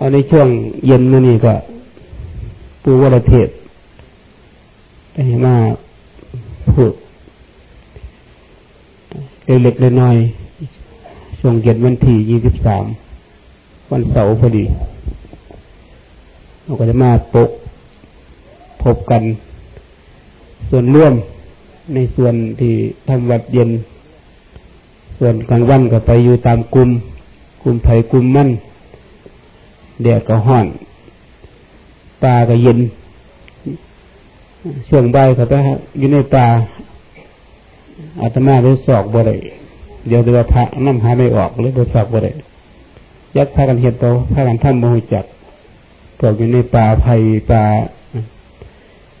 เอาในช่วงเย็นนี่ก็ ปูวรเทศไปมาพูดเล็กๆน้อยๆช่วงเย็นวันที่ยี่สิบสามวันเสาร์พอดีเราก็จะมาปกพบกัน ส่วนร่วมในส่วนที่ทำวัดเย็น ส่วนกลางวันก็ไปอยู่ตามกลุ่มกลุ่มไผ่กลุ่มมั่น แดดก็ห้อนปลาก็เย็นช่วงใบ่าไปอยู่ในป่าอาตมาได้สอกบ่ได้เดี๋ยวจะว่าพระน้ำหาไม่ออกเลยไปสอกบ่ได้ยักพากันเห็นโตพากันทำโมหิจักพวกอยู่ในป่าไผ่ป่า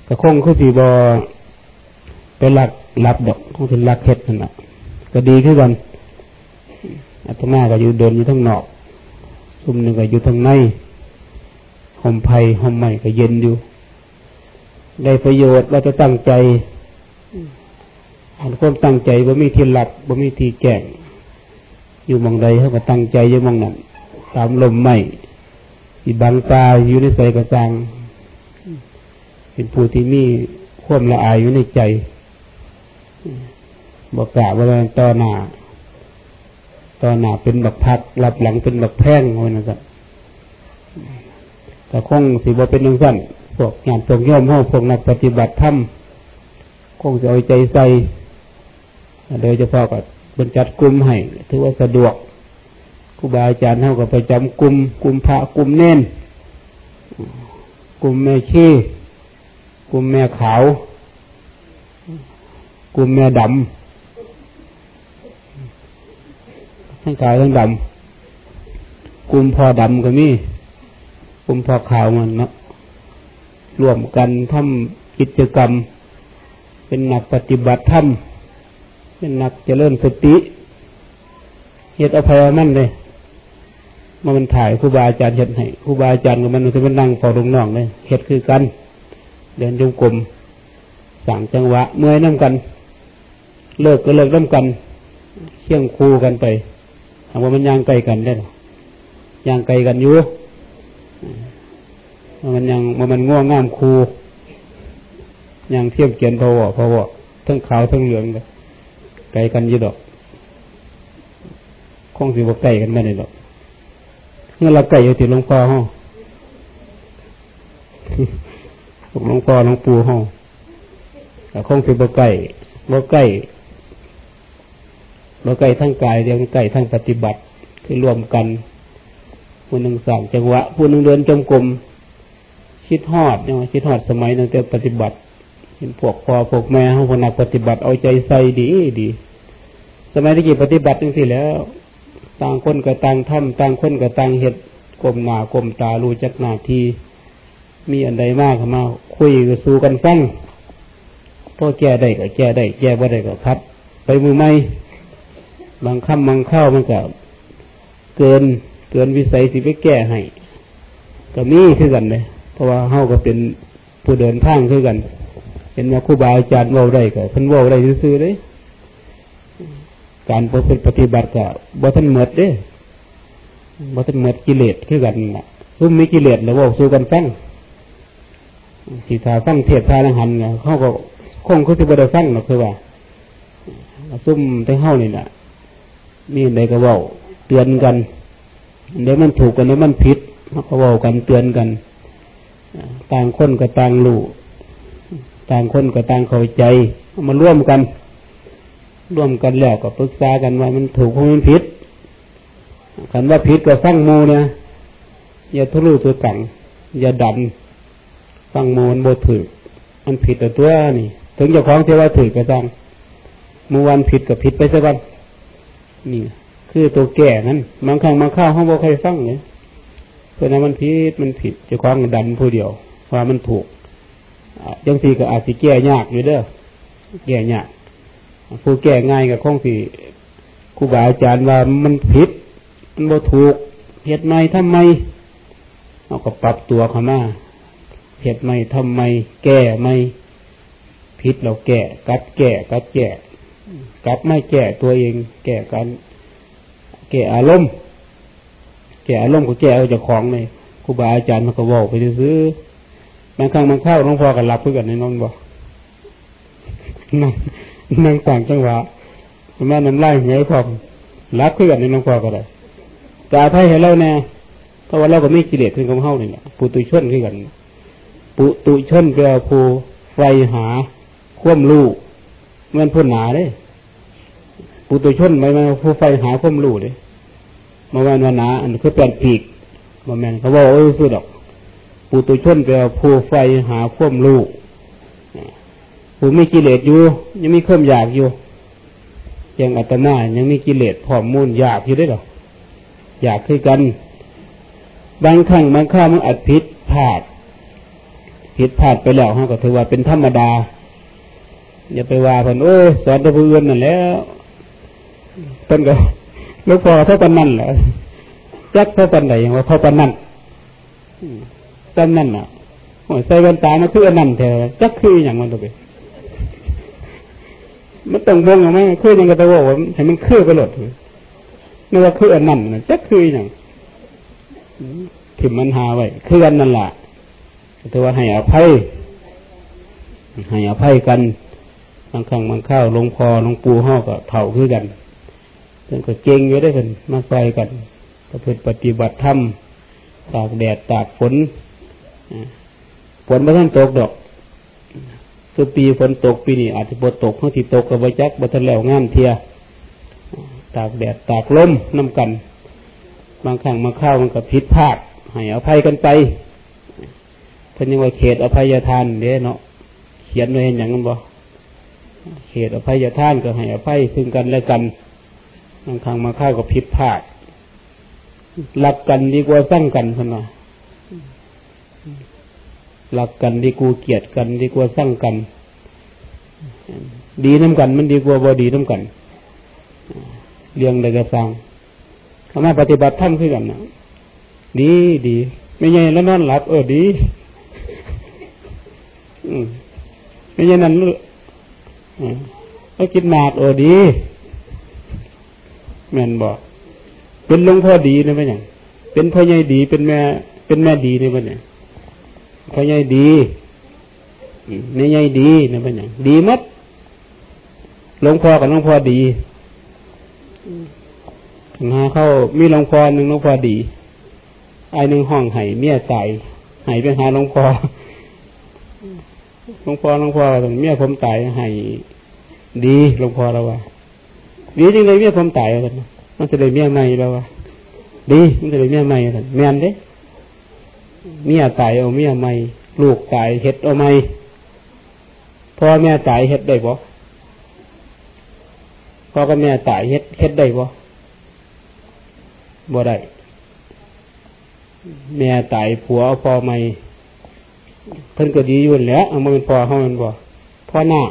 กระคงคือสีบอไปหลักหลับดอกคงเป็นหลักเห็ดนั่นแหละก็ดีขึ้นกันอาตมาก็อยู่เดินอยู่ทั้งนอก ซุ่มหนึ่งก็อยู่ทั้งในห่มไผ่ห่มใหม่ก็เย็นอยู่ ได้ประโยชน์เราจะตั้งใจอันความตั้งใจบ่มีที่หลับบ่มีที่แก่งอยู่มองใดเขาก็ตั้งใจอยู่มองนั้นตามลมใหม่ที่บังตาอยู่ในใส่กระจังเป็นผู้ที่มีความละอายอยู่ในใจบอกกล่าวว่าต่อหน้า ต่อหน้าเป็นบักพักรับหลังเป็นบักแพงว่านะครับแต่คงสิบเป็นยังสั้นพวกงานพวกย่อมห้องพวกนักปฏิบัติธรรมคงจะเอาใจใส่โดยเฉพาะกับบรรจัดกลุ่มให้ถือว่าสะดวกครูบาอาจารย์เท่ากับไปจำกลุ่มกลุ่มพระกลุ่มเน้นกลุ่มแม่ขี้กลุ่มแม่ขาว กลุ่มแม่ดำ ทั้งขาวทั้งดำกลุ่มพอดำก็มีกลุ่มพอขาวมันเนาะรวมกันทำกิจกรรม เป็นนักปฏิบัติธรรมเป็นนักเจริญสติเหตุอภัยมันเลยมามันถ่ายครูบาอาจารย์เห็ดให้ครูบาอาจารย์กับมันจะเป็นนั่งเฝ้าลงน่องเลยเห็ดคือกัน เดินจงกรมสั่งจังหวะ เมื่อยน้ำกัน เลิกก็เลิกน้ำกันเชี่ยงคูกันไป ถามว่ามันย่างไกลกันได้หรอย่างไกลกันอยู่มันยังมันง่วงง่ามคูยังเทียมเกียนพอวพอวทั้งขาวทั้งเหลืองเลยไกลกันอยู่ดอกคงสิว่ไกลกันไม่ได้ดอกเมื่อเราไกลอยู่ที่หลวงพ่อห้องหลวงพ่อหลวงปู่ห้องคงสิว่ไกลว่ไก ลว่าไกลทั้งกายเรียงไกลทั้งปฏิบัติคือรวมกันผู้หนึ่งสั่งจังหวะผู้หนึ่งเดินจมกลมคิดฮอดเนี่ยคิดฮอดสมัยนั้นแต่ปฏิบัติเห็นพวกพ่อพวกแม่เขาคนนักปฏิบัติเอาใจใส่ดีดี สมัยที่กี่ปฏิบัติจังสิแล้ว ต่างคนกับต่างทำต่างคนกับต่างเหตุกลมหนากลมตารู้จักหน้าที่มีอันใดมากมา คุยกับสู้กันฟังพอแก้ได้ก็แก้ได้ แก้บ่ได้ก็พัด ไปมือไม่ บางคำบางข้าวมันก็เกินเกินวิสัยสิไปแก้ให้ก็มีคือกันเลยเพราะว่าเฮาก็เป็นผู้เดินทางคือกัน เห็นว่าครูบาอาจารย์ว่าได้ก็ท่นว่าได้ซื่อเลยการประพฤติปฏิบัติก็บ่ท่านเหมดเด้บ่ท่านเหมดกิเลสคือกันน่ะซุ่มมีกิเลสแล้วว่าสู้กันฟังสีทาฟังเทศทานหันเนี่ยเขาก็คงเขาจะบ่ได้ฟังหรอกคือว่าซุ่มทั้งเฮานี่น่ะ มีอะไรก็ว่าเตือนกันเดี๋ยวมันถูกกันเดี๋ยวมันผิดเขาก็ว่ากันเตือนกันต่างคนก็ต่างรู้ต่างคนก็ต่างเข้าใจมาร่วมกันร่วมกันแล้วก็ปรึกษากันว่ามันถูกหรือมันผิดคันว่าผิดก็ฟังมูเนี่ยอย่าทุรุตัวกังอย่าดันฟังมูมันโบถือมันผิดแต่ตัวนี่ ถึงจะคล้องเทว่าถือก็จังมูวันผิดกับผิดไปสักวัน นี่ คือตัวแก่นั้นบางครั้งบางข้าวห้องบ่ใครฟังเนี่ยเพราะนั้นมันผิดมันผิดจะคล้องดันผู้เดียวว่ามันถูกยังสีก็อาจสิแก้ยากอยู่เด้อแก้ยากผู้แก้ง่ายกับข้องสี่ครูบาอาจารย์ว่ามันผิด มันบ่ถูกเหตุไม่ทำไมเราก็ปรับตัวเข้ามาเหตุไม่ทำไม แก้ไม่ผิดเราแก้กัดแก้กัดแก้ กัดไม่แก้ตัวเอง แก้กันแก้อารมณ์แก้อารมณ์ก็แก้เอาจากของเลยรูบาอาจารย์มันก็บอกไปซื้อบางครั้งมันเข้าหลวงพ่อกันรับเพื่อกันในนอนบอกนั่งนั่งต่างจังหวะแม่น้ำไล่เหยพอมรับเพื่อกันในหลวงพ่อก็ได้กาไทยให้เราแน่เพราะว่าเราก็ไม่กิเลสขึ้นกับเฮานี่แหละปุตุชนขึ้นกันปุตุชนแปลผู้ไฟหาคว่ำลูก เงินพุ่นหนาเด้ปุตุชนไม่มาผู้ไฟหาคว่ำลูกเด้มาวันวันหนาอันคือแปลนปีกมาแมนเขาบอกเออสุดดอกปุตุชนแปลผู้ไฟหาคว่ำลูกผู้มีกิเลสอยู่ ยังมีเครื่องอยากอยู่ยังอัตมายังมีกิเลสพร้อมมูลอยากอยู่ได้หรออยากคือกัน บางครั้งบางข้ามันอัดพิษพลาด ผิดพลาดไปแล้วฮะก็ถือว่าเป็นธรรมดา อย่าไปว่าเพิ่นโอ้สอนแต่ผู้อื่นนั่นแล้วเพิ่นก็ลูกพอเท่าปันนั่นแหละจักเท่าปันไหนอย่างว่าเท่าปันนั่นตันนั่นอะใส่แว่นตามาคืออันนั่นแท้จักคืออย่างมันตัวไปมันต้องบงออกมคือยังกระตะบอกว่าให้มันคือไปหลดนี่ว่าคืออันนั่นจักคืออย่างถิ่มมันหาไว้คืออันนั่นแหละถือว่าให้อภัยให้อภัยกัน บางครั้งบางข้าวลงพอลงปูห่อก็เท่าคือกันเพื่นก็เก่งอยู่ได้กันมาใส่กันประพฤติปฏิบัติธรรมตากแดดตากฝนฝนม่ท่านตกดอกคือปีฝนตกปีนี้อาจจะบดตกเขาที่ตกกับใบจักบัทันแล้วงามเทียตากแดดตากลมน้ากัน บางครั้งบางข้าวมันก็ผิดพลาดให้อภัยกันไปเพิ่นยังว่าเขตอภัยทานเด้เนาะเขียนไว้เห็นอย่างนั้นบ่ เขตอภัยท่านก็ให้อภัยซึ่งกันและกันบางครั้งมาข้ากับผิดพลาดรักกันดีกว่าสร้างกันพนว่ารักกันดีกว่าเกลียดกันดีกว่าสร้างกัน ดีน้ากันมันดีกว่าบ่ดีน้ากันเรื่องใดก็สร้างทำไมปฏิบัติธรรมขึ้นกันนะดีดี ไม่ใช่แล้วนอนหลับ เออดีไม่ใช่นั้น ก็คิดหนาดโอดีแม่นบอกเป็นหลวงพ่อดีนะเป็นอย่างเป็นพ่อใหญ่ดีเป็นแม่ เป็นแม่ดีนี่เป็นอย่างพ่อใหญ่ดีแม่ใหญ่ดีนี่เป็นอย่างดีมัดหลวงพ่อกับหลวงพ่อดีหาเข้ามีหลวงพ่อหนึ่งหลวงพ่อดีไอ้หนึ่งห้องไห้เมียใส่ไห้ไปหาหลวงพ่อ หลวงพ่อหลวงพ่อเมียผมตายให้ดีหลวงพ่อเราว่าดีจริงเลยเมียผมตายกันมันจะได้เมียใหม่แล้วว่าดีมันจะได้เมียใหม่กันแม่นเด้เมียตายเอาเมียใหม่ลูกตายเฮ็ดเอาใหม่พ่อแม่ตายเฮ็ดได้บ่พ่อกับแม่ตายเฮ็ดเฮ็ดได้บ่บ่ได้แม่ตายผัวพ่อใหม่ เพิ่นก็ดีอยู่แล้วเอามาเป็นพอเขาเป็นบ่พ่อหน้า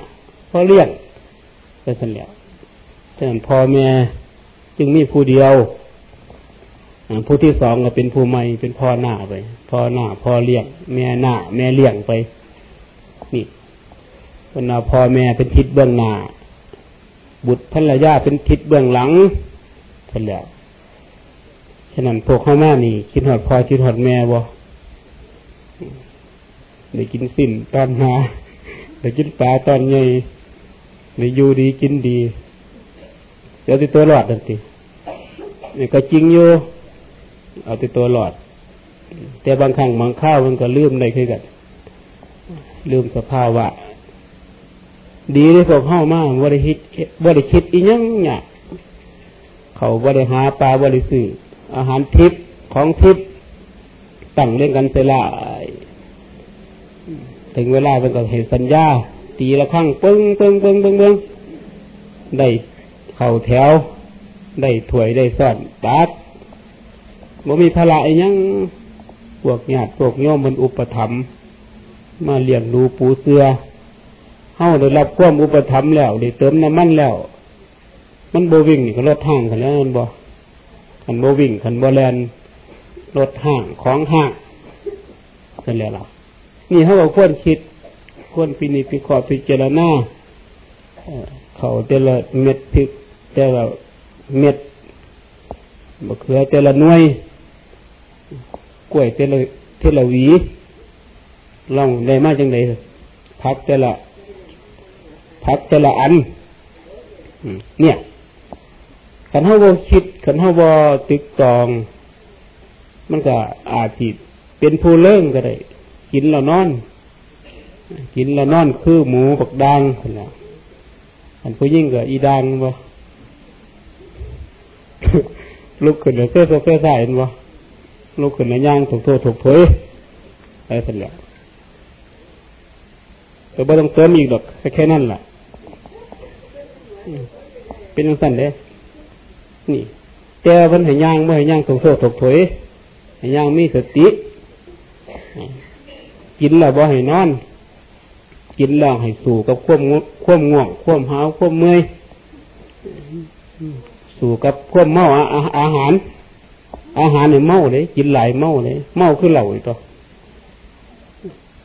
พ่อเลี้ยงก็สันแล้วฉะนั้นพ่อแม่จึงมีผู้เดียวผู้ที่สองก็เป็นผู้ใหม่เป็นพ่อหน้าไปพ่อหน้าพ่อเลี้ยงแม่หน้าแม่เลี้ยงไป นี่เป็นพ่อแม่เป็นทิศเบื้องหน้าบุตรภรรยาเป็นทิศเบื้องหลังเสร็จแล้วฉะนั้นพวกข้าแม่นี่คิดหอดพ่อคิดหอดแม่บ่ ได้กินสิ้นตอนหาได้กินปลาตอนใหญ่ได้อยู่ดีกินดีเดี๋ยวติตัวหลอดทันทีนี่ก็จริงอยู่ เอาติตัวหลอด แต่บางครั้งบางข้าวมันก็ลืมได้คือกันลืมสภาวะ ดีได้พวกเข้ามากว่าได้คิดว่าได้คิดอีกยังเนี่ยเขาว่าได้หาปลาว่าได้ซื้ออาหารทิพย์ของทิพย์ตั้งเล่นกันเสลาย ถึงเวลาเป็นก็เห็นสัญญา ตีละครั้งปึ้งปึ้งปึ้งปึ้งปึ้งได้เข่าแถว ได้ถวยได้ซ่อนตัดบ่มีพละยังพวกญาติพวกโยมมันอุปถัมภ์มาเลี้ยงดูปูเสือเฮาได้รับความอุปถัมภ์แล้วได้เติมน้ำมันแล้ว มันโบวิ่งนี่ก็ลดห่างกันแล้วมันบ่ขันโบวิ่งขันโบแลนลดห่างของห่างนั่นแหละล่ะ นี่เขาบอกควรคิด ควรพินิจพิเคราะห์พิจารณาเขาแต่ละเม็ดพริกแต่ละเม็ดมะเขือแต่ละหน่วย กล้วยเทละเทละวีลองได้มาจังไดพักแต่ละพักแต่ละอันเนี่ยขันเฮาบ่คิดขันเฮาบ่ตึกตอง มันก็อาจสิเป็นผู้เลิ่งก็ได้ กินแล้วนอน กินแล้วนอนคือหมูบักดังคนละอันผู้ยิ่งก็อีดังบ่ลุกขึ้นแล้วเสื้อโซเฟใส่เห็นบ่ลุกขึ้นแล้วย่างถูกโทษถูกเผยอะไรสักอย่างแต่บ่ต้องเติมอีกหรอกแค่นั้นแหละเป็นสั้นเด้นี่แต่เพิ่นให้ย่างบ่ให้ย่างถูกโทษถูกเผยให้ย่างมีสติ กินแล้วบ่ให้นอน กินแล้วให้สู่กับควมควมง่วง ควมหาวควมเมื่อยสู่กับควมเมาอาหาร อาหารเนี่ยเมาเลยกินหลายเมาเลย เมาคือเหล่าอีกตัว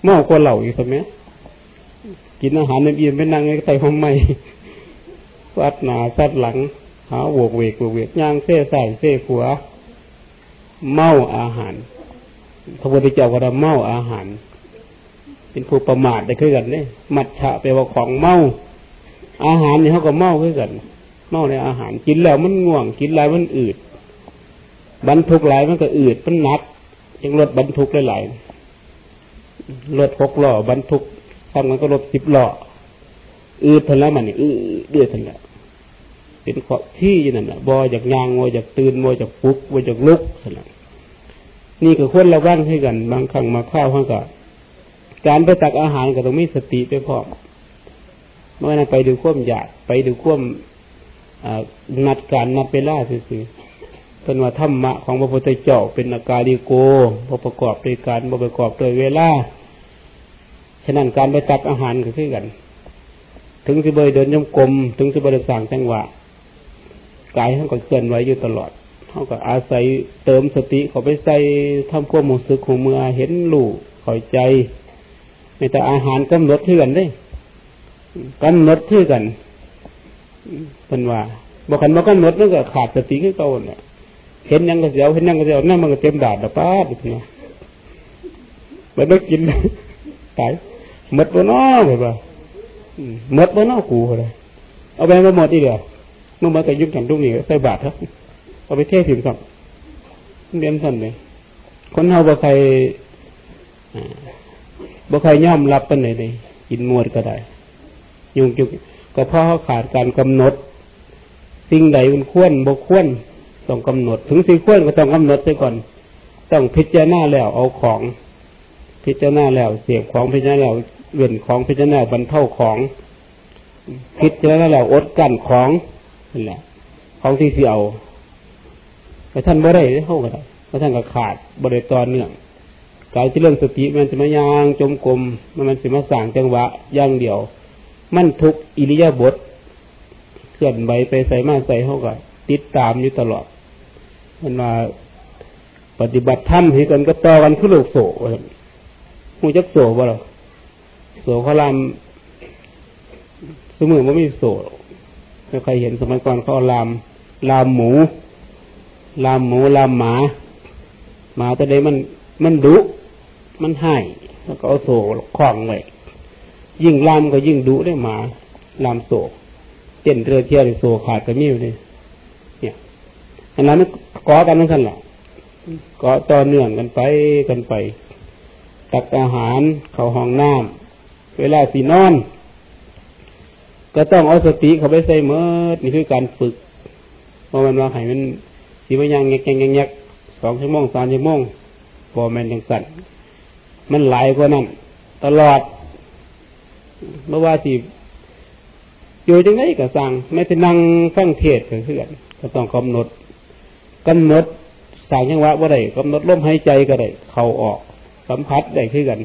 เมากว่าเหล่าอีกตัวไหมกินอาหารเนี่ยเอียนไปนั่งในใต้ห้องไม้ซัดหนาซัดหลังหาโวกเวกโวกเวกย่างเส้ใส่เส้ขัว เมาอาหารพระพุทธเจ้าก็เมาอาหาร เป็นผู้ประมาทได้ขึ้นกันเนี่ยมัดฉะไปว่าของเมา อาหารเนี่ยเขาก็เมาขึ้นกัน เมาในอาหารกินแล้วมันง่วง กินแล้วมันอืด บรรทุกหลายมันก็อืดมันหนักยังรถบรรทุกหลายรถหกล้อบรรทุกทำมันก็รถสิบล้ออืดทันแล้วมันนี่อืดเดือดทันแล้วเป็นข้อที่นั่นน่ะบอจากยางบอจากตื่นบอจากปุกบอจากลุกทันนี่ก็ควรระวังให้กัน บางครั้งมาข้าวข้างกับ การไปตักอาหารก็ต้องมีสติไปพร้อมเมื่อนั้นไปดูข่วมอยากไปดูข่วมนัดการนัดเวลาซื่อเป็นว่าธรรมะของพระพุทธเจ้าเป็นอาการดีโกบประกอบด้วยการบประกอบด้วยเวลาฉะนั้นการไปตักอาหารก็คือกัน ถึงสิเบยเดินยมกลมถึงสิเบยสั่งจังหวะกายท่านก็เคลื่อนไหวอยู่ตลอดเขาก็อาศัยเติมสติเขาไปใส่ทำความมูสึกของเมื่อเห็นลูกคอยใจ แต่อาหารกำหนดเท่ากันได้กำหนดเท่ากันเป็นว่าบอกกันว่ากำหนดนั่นก็ขาดสติขึ้นเก่าเนี่ยเห็นยังก็เสียวเห็นยังก็เสียวนั่นมันก็เต็มดาดแล้วป้าดเนี่ยมันต้องกินตายหมดบนนอแบบว่าหมดบนนอกูเลยเอาไปมาหมดอีเดียวเมื่อมาแต่ยุคอย่างทุกนี้ใส่บาทครับเอาไปเทถิ่มสับเรียนสั่นเลยคนเฮาบ่ใคร บ่ใครย่อมรับปันไหนเลยกินมวดก็ได้ ยุ่งจุกก็เพราะเขาขาดการกำหนด สิ่งใดมันควรบ่ควรต้องกำหนด ถึงสิ่งควรก็ต้องกำหนดซะก่อน ต้องพิจารณาแล้วเอาของ พิจารณาแล้วเสียบของพิจารณาแล้วเลื่อนของพิจารณาบรรเทาของ พิจารณาแล้วอดกั้นของนั่นแหละของที่เสียเอาแต่ท่านบ่ได้เข้ากันเพราะท่านก็ขาดบริตอนเนื่อง การที่เรื่องสติมันจะมายางจมกลมมันมันจะมาสั่งจังหวะย่างเดียว มันทุกอิริยาบถเคลื่อนไหวไปใส่มาใส่เข้ากันติดตามอยู่ตลอด มันมาปฏิบัติธรรมให้กันก็ต่อกันขึ้นโลกโซ่หูจักโซ่บ่หรอโซ่เขลามสมือมันไม่โซ่ใครเห็นสมัยก่อนเขาลามลามหมู ลามหมูลามหมา หมาตัวใดมันมันดุ มันให้แล้วก็เอาโซ่คล้องไว้ยิ่งลามก็ยิ่งดุได้หมาลามโซ่เต้นเรือเที่ยวโซ่ขาดก็มีอยู่เลยเนี่ยอันนั้นก่อกันนั่นสั่นแหละก่อต่อเนื่องกันไปกันไป ตักอาหารเข้าห้องน้ำเวลาสีนอน ก็ต้องเอาสติเข้าไปใส่เมื่อนี่คือการฝึกเพราะมันว่าให้มันสีมันยังแงกแงกสองชั่วโมงสามชั่วโมงบอแมนยังสั่น มันหลายกว่านั้นตลอดเมื่อว่าที่อยู่จังไงก็สั่งไม่ไปนั่งฟังเทศก็คือกันก็ต้องกำหนดกำหนดสั่งยังวะว่าได้กำหนดลมหายใจก็ได้เข่าออก สัมผัสได้คือกัน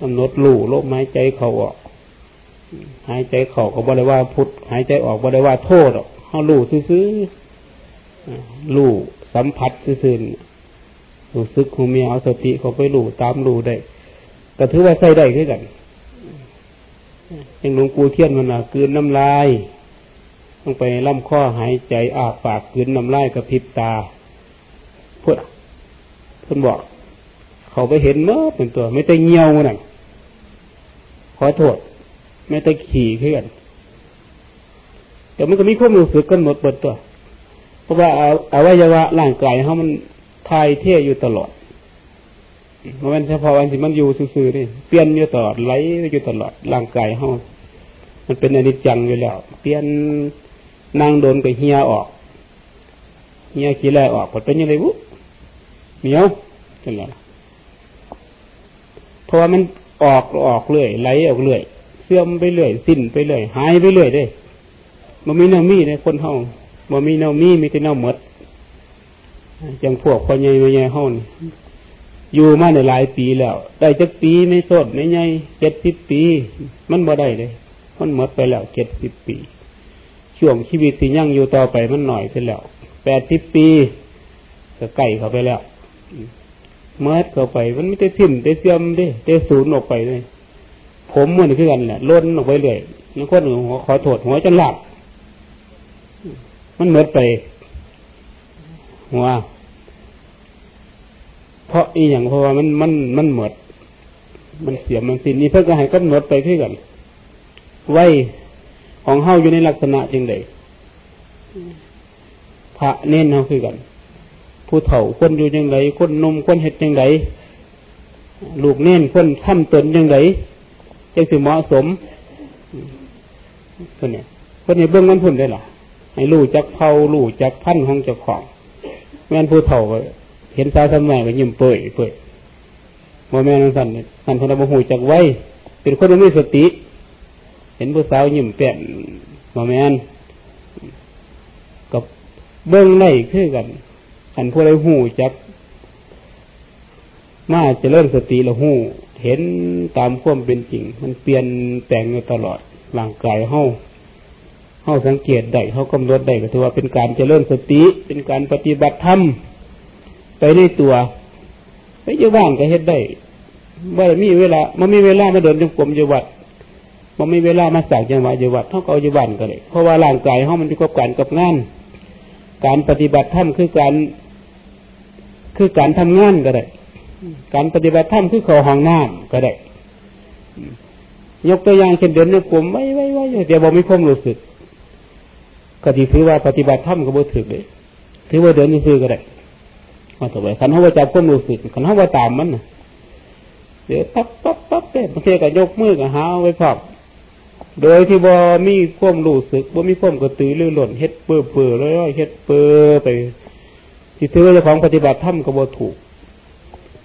กำหนดลู่ลมหายใจเข่าออก หายใจเข่าก็บ่ได้ว่าพุทธหายใจออกบ่ได้ว่าโทษหรอกเขาลู่ซื้อลู่สัมผัสซื่อๆ รู้สึกของเมียเอาสติเขาไปหลู่ตามหลู่ได้ก็ถือว่าใส่ได้ขึ้นกันยังหลวงปู่เทียนมันอะกืนน้ำลายต้องไปล่ำข้อหายใจอาปากกืนน้ำลายกระพริบตาพูดเพิ่นบอก เขาไปเห็นเมื่อเป็นตัว ไม่ได้เงียวนั่นขอโทษ ไม่ได้ขี่เพื่อนแต่มันก็มีความรู้สึกกำหนดเปิดตัว เพราะว่าอาวัยวะร่างกายเขามัน ทายเที่ยอยู่ตลอดมันเฉพาะวันที่มันอยู่ซื่อๆนี่เปลี่ยนอยู่ตลอดไหลอยู่ตลอดร่างกายเขามันเป็นอนิจจังอยู่แล้ว เปลี่ยนนางโดนกับเฮียออกเฮียขี้แลออกเป็นยังไงบุเหนียวจังไงเพราะว่ามันออกออกเรื่อยไหลออกเรื่อยเสื่อมไปเรื่อยสิ้นไปเรื่อยหายไปเรื่อยด้มันมีเน่ามีในคนเฮามันมีเน่ามีมีแต่เน่าหมด จังพวกคนใหญ่ใหญ่เฮาอยู่มาในหลายปีแล้ว ได้จักปีไม่สดไม่ใหญ่เจ็ดสิบปี มันบ่ได้เลย มันหมดไปแล้วเจ็ดสิบปี ช่วงชีวิตที่ยั่งอยู่ต่อไปมันหน่อยเสียแล้วแปดสิบปีก็ใกล้เข้าไปแล้วเมื่อเข้าไป มันไม่ได้ทิ่มได้เสื่อมได้ได้สูญออกไปเลยผมมันคือกันแหละล้นออกไปเลยนักคนหัวขอโทษหัวจะหลับมันเหมือนไปหัว เพราะอีอย่างเพราะว่ามันมันมันหมด มันเสียมันสิ้นนี่เพื่อก็ให้กำหนดไปขึ้นกันไว้ของเฮาอยู่ในลักษณะจริงใดพระเน้นเฮาคือกัน ผู้เฒ่าคนอยู่ยังไงคนนมคนเห็ดยังไงลูกเน้นคนท่ำตนยังไงจะสิเหมาะสมคนเนี้ยคนนี้เบื้องมันพุ่นได้หรอให้รู้จักเผารู้จักพันของเจ้าของแม่นผู้เฒ่า เห็นสาวสมัยก็ยิ้มเปื่อยเปื่อยโมแม่นสั่นสั่นพนบหูจักไว้เป็นคนไม่สติ เห็นผู้สาวยิ้มแป้นโมแม่นกับเบื้องในคือกันอันผู้ใดหูจักมาจะเริ่มสติละหูเห็นตามความเป็นจริง มันเปลี่ยนแปลงอยู่ตลอดร่างกายเฮาเขาสังเกตได้เขากำหนดได้ก็ถือว่าเป็นการเจริญสติ เป็นการปฏิบัติธรรม ไปในตัวไปอยู่บ้านก็เฮ็ดได้ว่ามีเวลามันมีเวลามาเดินจงกรมอยู่วัดมันมีเวลามาสั่งจังหวะอยู่วัดเขาก็เอาอยู่บ้านก็เลยเพราะว่าร่างกายเขามันอยู่กับการกับงาน การปฏิบัติธรรมคือการ คือการทำงานก็ได้ การปฏิบัติธรรมคือเขอห้องน้ำก็ได้ ยกตัวอย่างเช่นเดินในกลุ่มไว้ไว้ไว้เดี๋ยวบอกไม่คมรู้สึกก็ถือว่าปฏิบัติธรรมก็บ่ถึกเลยถือว่าเดินซื้อก็ได้ มาถวายขันเขาว่าจับก้มรู้สึกขันเขาว่าตามมันเดี๋ยวปั๊บปั๊บปั๊บเต้บางทีก็ยกมือกับหาไว้พอบโดยที่บ่มีความรู้สึกบ่มีความกระตือรือร้นเฮ็ดเปื่อเปื่อแล้วเฮ็ดเปื่อไปที่ถือว่าเจ้าของปฏิบัติธรรมก็บ่ถูก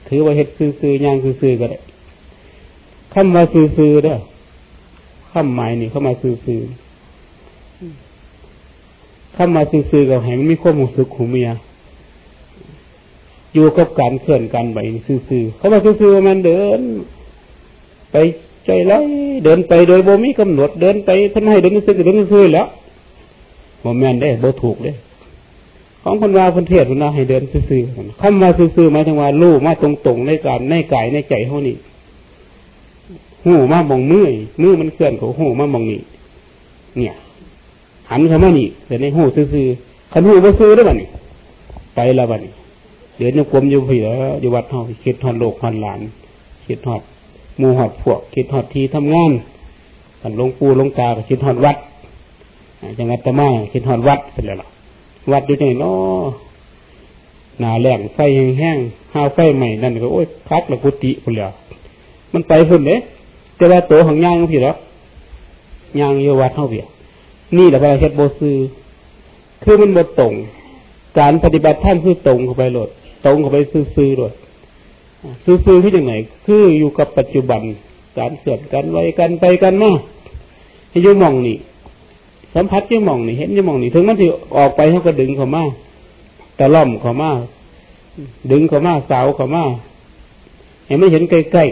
ถือว่าเฮ็ดซื่อๆย่างซื่อๆก็ได้คำว่าซื่อๆเด้อคำหมายนี่เข้ามาซื่อๆข้ามาซื่อๆกับแห่งมีความรู้สึกหูเมีย อยู่กับการเคลื่อนการไปซื่อๆเขามาซื่อๆมันเดิน ไปใจไรเดินไปโดยโบมีกำหนดเดินไปท่านให้เดินซื่อเดินซื่อแล้วโมแมนได้โบถูกเลยของคนว่าคนเทศคนว่าให้เดินซื่อๆคำว่าซื่อๆหมายถึงว่าลู่มาตรงๆในการในกายในใจเขานี่หูมามองมือมือมันเคลื่อนเขาหูมามองนี่เนี่ย หันเข้ามานี่แต่ในหูซื้อๆขันหูมาซื้อได้บ้านี่ไปแล้วบ้านี่ เดี๋ยวนี้กลมอยู่พี่แล้วอยู่วัดเฮาคิดหอดโลกหอดหลานคิดหอดมูหอดพวกคิดหอดทีทำงานขันลงปูลงตาคิดหอดวัดจังหวัดตะมาคิดหอดวัดเป็นไรล่ะวัดอยู่ไหนเนาะหนาแรงไฟแห้งห้าวไฟใหม่นั่นก็โอ้ยคักละกุฏิคนแล้วมันไปพุ่นเลยแต่ว่าตัวของย่างพี่แล้วย่างอยู่วัดเท่าเพียนี่แหละว่าเฮ็ดโบซือคือมันบดตรง การปฏิบัติท่านคือตรงเข้าไปโหลด ตรงเข้าไปซื้อๆโหลดซื้อๆที่ยังไงคืออยู่กับปัจจุบัน การเสื่อมกันไว้กันไปกันมาให้ยุ่มองนี่สัมผัสยุ่มองนี่เห็นยุ่มองนี่ถึงมันที่ออกไปเขาก็ดึงเขามาตะล่อมเขามาดึงเขามาสาวเขามาเห็นไม่เห็นใกล้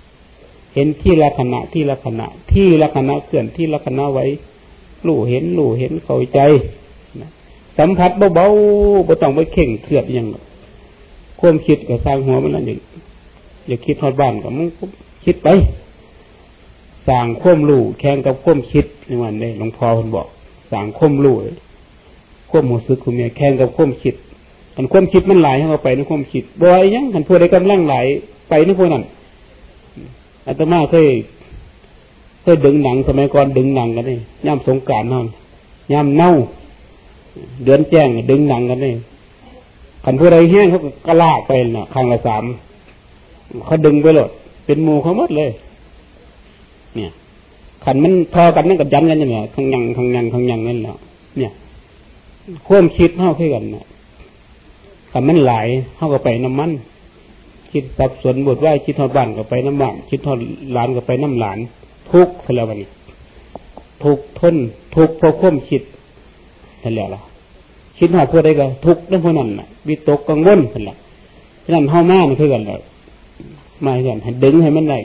ๆเห็นที่ละขณะที่ละขณะ ที่ละขณะเกินที่ละขณะไว้รู้เห็นรู้เห็นเข้าใจสัมผัสเบาๆไม่ต้องไปเข่งเครียดยัง ความคิดกับสร้างหัวมันนั่นอย่างอย่าคิดทอดบ้านกับมึงคิดไปสร้างควมรู้แข่งกับควมคิดในวันนี้หลวงพ่อคนบอกสร้างควมรู้ควมหูสึกคุณเมียแข่งกับควมคิดขันควมคิดมันไหลให้เราไปในควมคิดบ่อยยังขันพูดได้กำลังไหลไปในพวกนั้นอาตมาเคยเคยดึงหนังสมัยก่อนดึงหนังกันนี่ย่ำสงการนั่นย่ำเน่าเดือนแจ้งดึงหนังกันนี่ ขันพูดอะไรแห้งเขาก็กระลากไปน่ะครั้งละสามเขาดึงไปหลด เป็นมูเขาหมดเลย เนี่ยขันมันพอกันนั่นกับยันกันอย่างเงี้ยขังยังขังยังขังยังนั่นแหละเนี่ยควมคิดเท่าขึ้นกันนะขันมันไหลเข้าก็ไปน้ำมัน คิดสับสนบทว่าคิดทอดบ้านก็ไปน้ำบ้านคิดทอดหลานก็ไปน้ำหลาน ทุกข์แล้ววันนี้ทุกทนทุกเพราะควมคิดนั่นแหละล่ะ คิดหาเพื่อได้ก็ทุกข์เรื่องพวกนั้นน่ะวิตกกังวลนั่นแหละฉะนั้นเท่ามามันคือกันเลยมากันให้ดึงให้มันได้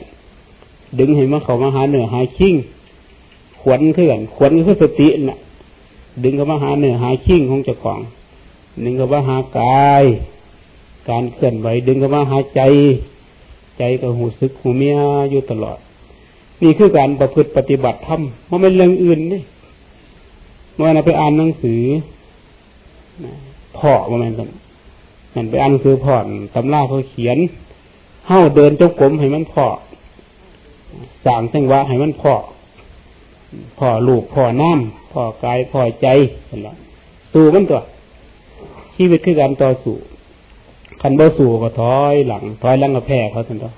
ดึงให้มันเข้ามาหาเหนือหาชิงขวนเขื่อนขวนคือสติน่ะ ดึงเข้ามาหาเหนือหาชิงของเจ้าของดึงเข้ามาหากาย การเคลื่อนไหวดึงเข้ามาหาใจ ใจก็หูซึกหูเมียอยู่ตลอด นี่คือการประพฤติปฏิบัติธรรมมันเป็นเรื่องอื่นนี่เมื่อเราไปอ่านหนังสือ พ่อมาแม่นกันนั่นไปอ่านหนังสือพ่อตำราเขาเขียนเฮ้าเดินจงกรมให้มันพ่อสางจังหวะให้มันพอพอลูกพอน้ำพอกายพอใจนั่นแหละสู้มันตัวชีวิตคือการต่อสู้คันบ่สู้ก็ถอยหลังถอยหลังก็แพ้เขาสันตัว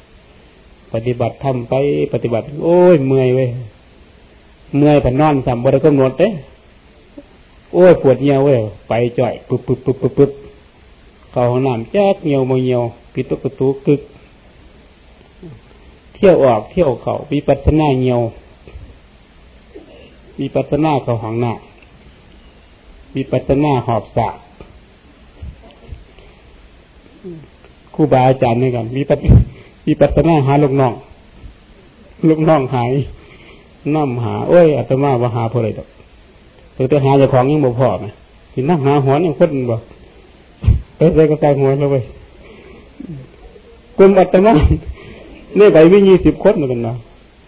ปฏิบัติทำไปปฏิบัติ โอ้ยเมื่อยเว้ยเมื่อยผันนอนสัมบริกำหนดเด้ โอ้ยปวดเหี่ยวเว้ยไปจ่อยปึ๊บปึ๊บปึ๊บปึ๊บปึ๊บเข้าห้องน้ำแจ๊กเหี่ยวมาเหี่ยวปิดตุ๊กตูกึก เที่ยวออกเที่ยวเขาวิปัสนาเงียววิปัสนาเขาหังหน้าวิปัสนาหอบสาครูบาอาจารย์นี่กันวิปัสวิปัสนาหาลูกน้องลูกน้องหายน้ำหาโอ้ยอาตมาว่าหาพอเลยดอก แต่จะหาเจ้าของยังบ่พอไหมที่นั่งหาหัวยังคนบ่เออใส่กระต่ายหัวแล้วเว้ยกลุ่มอาตมาเนี่ยไปวิ่งยี่สิบคนเหมือนกันนะ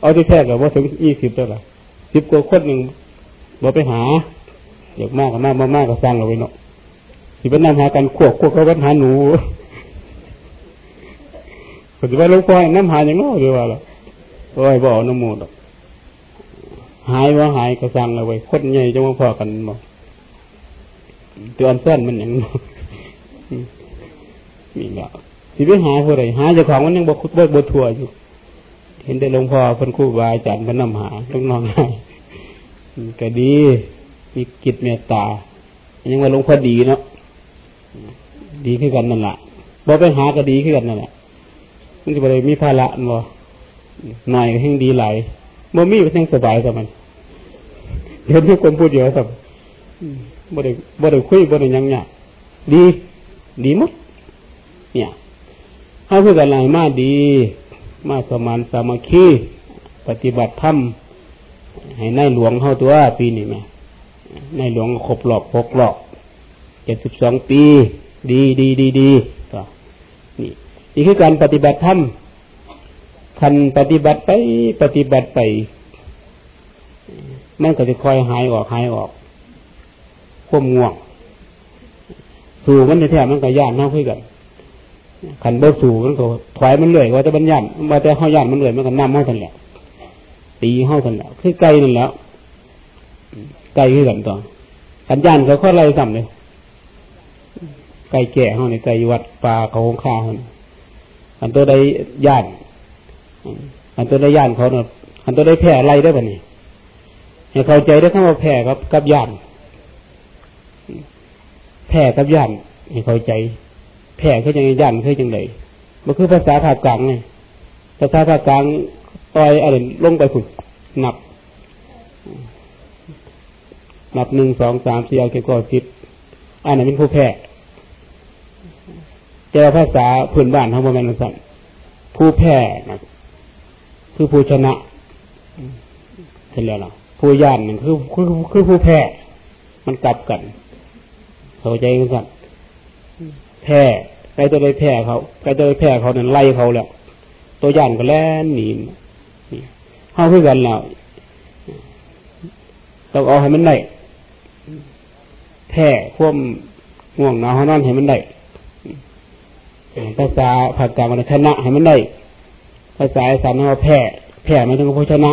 เอาที่แท้กับว่าถึงยี่สิบแล้วล่ะสิบกว่าคนหนึ่งเราไปหาอยากมากกับมากมากก็สร้างเราไว้เนาะสิเป็นนำหากันขวบขวบเขาวัดหาหนูปัจจุบันหลวงพ่อน้ำหาอย่างน้อยดีว่าล่ะโอ้ยบอกน้ำมูดห หายว่าหายก็สั่งเอาไว้คนใหญ่จะมาพอกันบอกเตัวอันส้นมันอย่างนี่แหละสิไปหาผู้ใดหาเจ้าของมันยังบกบกบทัวอยู่ เห็นได้หลวงพ่อเพิ่นคู่บาอาจารย์พนนำหาลูกน้องให้ก็ดีมีกิจเมตตา ยังว่าหลวงพ่อดีเนาะดีขึ้นกันนั่นแหละบกไปหาก็ดีขึ้นกันนั่นแหละมันจะไปมีภาระบ่หน่อยก็ยิ่งดีหลาย บ่มีก็ยิ่งสบายกับมันเดี๋ยวทุกคนพูดเยอะสับบ่ได้บ่ได้คุยบ่ได้ยังเนี่ยดี ดีมั้เนี่ยเขาคือกันหลายมาดี มาสมานสามัคคีปฏิบัติธรรมให้ในหลวงเข้าตัวปีนี้ไหมในหลวงครบหลอกพกหลอกเจ็ดสิบสองปี ดีดีดีดีก็นี่นี่คือการปฏิบัติธรรม คันปฏิบัติไปปฏิบัติไป มันก็จะคอยหายออกหายออกควมง่วง สู่มันในแท้มันก็ย่านเท่าขึ้นกันขันเบิกสู่มันก็ถอยมันเลื่อยว่าจะบรรยันว่าจะห้อยยันมันเลื่อยมันก็นำห้าทันแหละตีห้าทันแล้วคือไกลนั่นแล้วไกลขึ้นกันต่อขันยันเขาข้อไรสั่มเลยไก่แก่ห้องในไก่วัดปลาเขาคงฆ่าห้องอันตัวใดย่าน อันตัวใดย่านเขาเนาะอันตัวใดแพร่ไรได้ป่ะนี่ให้เข้าใจได้ทั้งว่าแพร่กับกับย่านแพร่กับย่านให้เข้าใจ แผ่คือยังยันคือยังไงมันคือภาษาภาคกลางไงภาษาภาคกลางต่อยอะไรลงไปฝึกนับ นับหนึ่งสองสามสี่เอาเกี่ยวกับจิตอันนั้นเป็นผู้แพ้เจอภาษาพื้นบ้านเขาบอกมันสั่นผู้แพ้นะ คือผู้ชนะเห็นแล้วหรอผู้ย่านมันคือคือคือผู้แพ้มันกลับกันเข้าใจกันสั่นแพ้ใครตัวไปแพ้เขาใครตัวไปแพ้เขาเนี่ยไล่เขาแล้ว ตัวย่านก็แล่นหนีนี่เข้าเพื่อกันแล้วต้องเอาให้มันได้แพ้ควมง่วงนอนนอนให้มันได้ภาษาภาคกลางมันชนะให้มันได้ ภาษาอีสานว่าแพ้แพ้ไม่ถึงว่าผู้ชนะ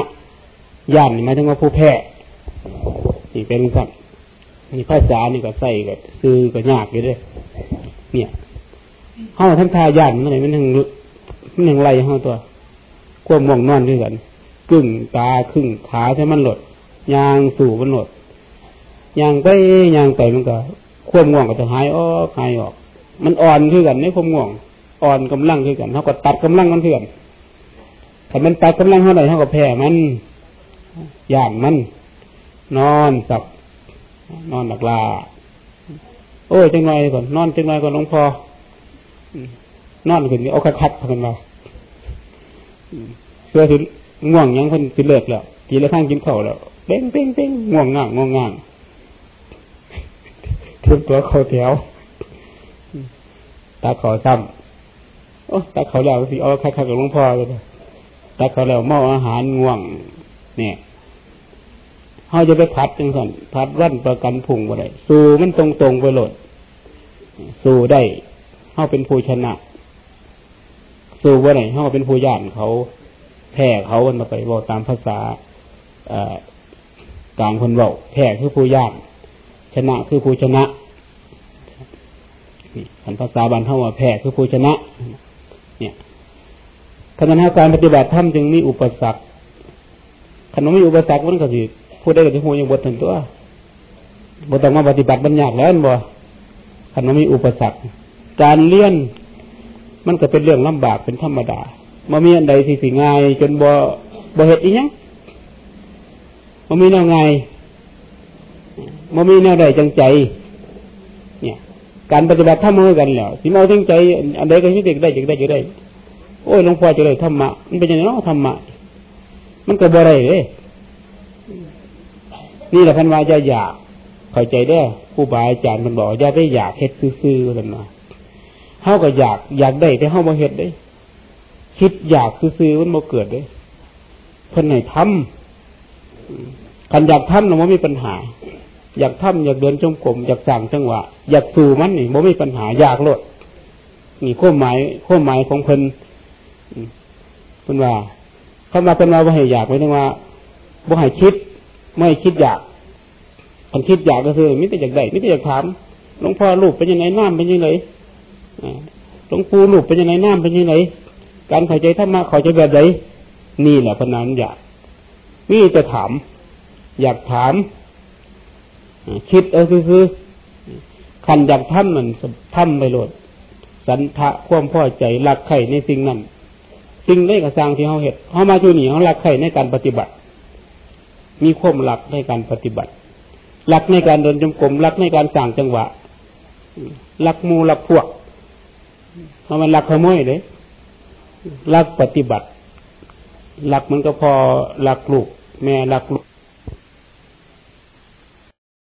ย่านไม่ถึงว่าผู้แพ้นี่เป็นสั่งนี่ภาษานี่ก็ใส่ก็ซื้อก็ยากอยู่ด้วยเนี่ยเฮาทั้งทาย่านมันอะไรมันทั้งมันทั้งไรเฮาตัวควบมองนอนด้วยกันกึ่งตาครึ่งขาใช่มันหลดยางสู่มันหลดยางไปยางไปมันก็ควบง่วงก็จะหายออกหายออก มันอ่อนขึ้นกันในความง่วงอ่อนกำลังขึ้นกันเขาก็ตัดกำลังมันขึ้น ถ้ามันตัดกำลังเท่าไหร่เท่ากับแพ้มันย่านมัน นอนสับนอนหลักลา โอ้ยจังไรก่อน นอนจังไรก่อนหลวงพ่อนอนขึ้นเอาคัดคัดกันมาเสื้อถึงง่วงยังคนสิเลิกแล้วกินแล้วข้างกินเข่าแล้วเป้งเป้งเป้งง่วงง่างง่วงง่างเทุบตัวเขาแถวตาขอซ้ำโอ้ตาเขาแล้วสิเอาคัดคัดกับหลวงพ่อเลย ตาเขาแล้วเมาอาหารง่วง เนี่ยเขาจะไปพัดจังสันพัดวันประกันพุ่งไปได้สู้มันตรงตรงไปหลดสู้ได้เขาเป็นผู้ชนะ สู้ว่าไหนเขาเป็นผู้ย่านเขาแพ้เขาวันมาไปบอกตามภาษากลางคนบอกแพ้คือผู้ย่าน ชนะคือผู้ชนะนี่ภาษาบาลเท่าว่าแพ้คือผู้ชนะ เนี่ย ขณะการปฏิบัติธรรมจึงมีอุปสรรคขณะมีอุปสรรคมันก็สิพูดได้กับที่หูยังบทถึงตัวบทต้องมาปฏิบัติบัญญัติแล้วบ่ขณะมีอุปสรรค การเลี้ยนมันก็เป็นเรื่องลำบากเป็นธรรมดามามีอันใดที่สิง่าย จนบ่บ่เหตุอีหยังมามีแนวไงมามีแนวใดจังใจ เนี่ย การปฏิบัติธรรมเหมือนกันแล้วสิมาจังใจ อันใดก็ที่เด็กได้จังได้จะได้ โอ้ยหลวงพ่อจะได้ธรรมะมันเป็นยังไงเนาะธรรมะมันก็บ่ได้เลยนี่แหละพันวาจะอยากเข้าใจได้ผู้บาอาจารย์มันบอกอย่าไปอยากเฮ็ดซื่อๆกันมาเฮาก็อยากอยากได้แต่เฮาบ่เฮ็ดได้ คิดอยากซื่อๆมันบ่เกิดได้เพิ่นให้ทำกันอยากทำน่ะบ่มีปัญหา อยากทำอยากเดินจงกรมอยากสั่งจังหวะ อยากสู่มันนี่บ่มีปัญหาอยากโลดนี่ข้อหมายข้อหมายของเพิ่น เพิ่นว่าเขามาเป็นว่าบ่ให้อยากไว้ถึงว่าบ่ให้คิด ไม่คิดอยากอันคิดอยากก็คือมิแต่อยากได้มิแต่อยากถามหลวงพ่อรูปเป็นยังไงน้ำเป็นยังไงหลวงปู่รูปเป็นยังไงน้ำเป็นยังไงการเข้าใจธรรมะเข้าใจแบบไหนนี่แหละพนันอยากนี่จะถาม อยากถามคิดเออคือคือขันอยากทำมันทำไปโหลด สันทะความพ่อใจรักใครในสิ่งนั้น สิ่งได้กระสร้างที่เขาเห็นเขามาจูนี่เขาหลักไข่ในการปฏิบัติ มีความหลักในการปฏิบัติหลักในการเดินจมกลมหลักในการสั่งจังหวะหลักมูหลักพวกเพราะมันหลักขโมยเลยหลักปฏิบัติหลักมันก็พอหลักลูก แม่หลักลูก